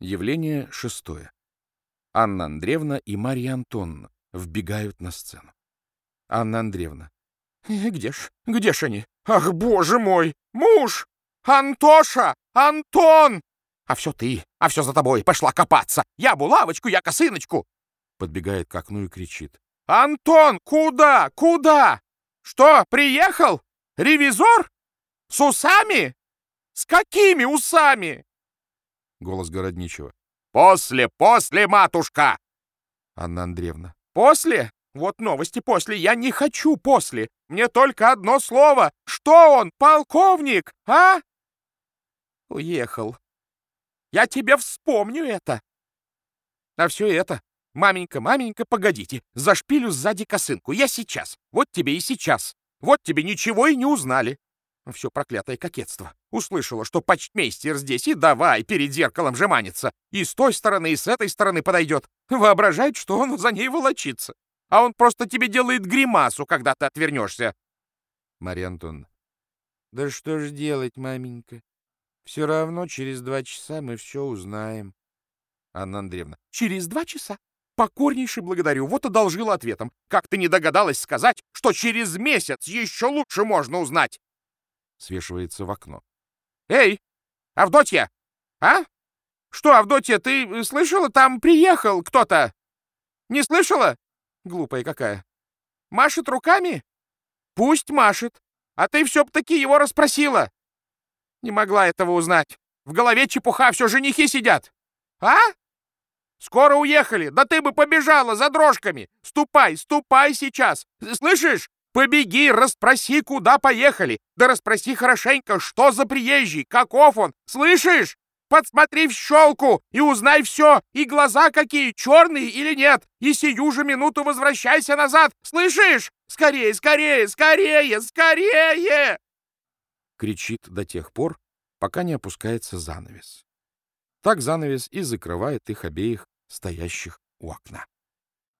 Явление шестое. Анна Андреевна и Марья Антоновна вбегают на сцену. Анна Андреевна. «Э, Где ж, где ж они? Ах, боже мой! Муж! Антоша! Антон! А все ты, а все за тобой. Пошла копаться. Я булавочку, я косыночку. Подбегает к окну и кричит. Антон, куда? Куда? Что, приехал? Ревизор? С усами? С какими усами? Голос городничего. После, после, матушка! Анна Андреевна. После? Вот новости после. Я не хочу после. Мне только одно слово. Что он, полковник, а? Уехал. Я тебе вспомню это. А все это... Маменька, маменька, погодите. Зашпилю сзади косынку. Я сейчас. Вот тебе и сейчас. Вот тебе ничего и не узнали. Все проклятое кокетство. Услышала, что почтмейстер здесь, и давай перед зеркалом жеманится. И с той стороны, и с этой стороны подойдет. Воображает, что он за ней волочится. А он просто тебе делает гримасу, когда ты отвернешься. Марья Антоновна. Да что ж делать, маменька? Все равно через два часа мы все узнаем. Анна Андреевна. Через два часа? Покорнейше благодарю. Вот одолжила ответом. Как ты не догадалась сказать, что через месяц еще лучше можно узнать? Свешивается в окно. Эй, Авдотья! А? Что, Авдотья, ты слышала, там приехал кто-то? Не слышала? Глупая какая. Машет руками? Пусть машет. А ты все-таки его расспросила. Не могла этого узнать. В голове чепуха, все женихи сидят. А? Скоро уехали. Да ты бы побежала за дрожками. Ступай, ступай сейчас. Слышишь? Побеги, расспроси, куда поехали. Да расспроси хорошенько, что за приезжий, каков он. Слышишь? Подсмотри в щелку и узнай все, и глаза какие, черные или нет. И сию же минуту возвращайся назад. Слышишь? Скорее, скорее, скорее, скорее! Кричит до тех пор, пока не опускается занавес. Так занавес и закрывает их обеих, стоящих у окна.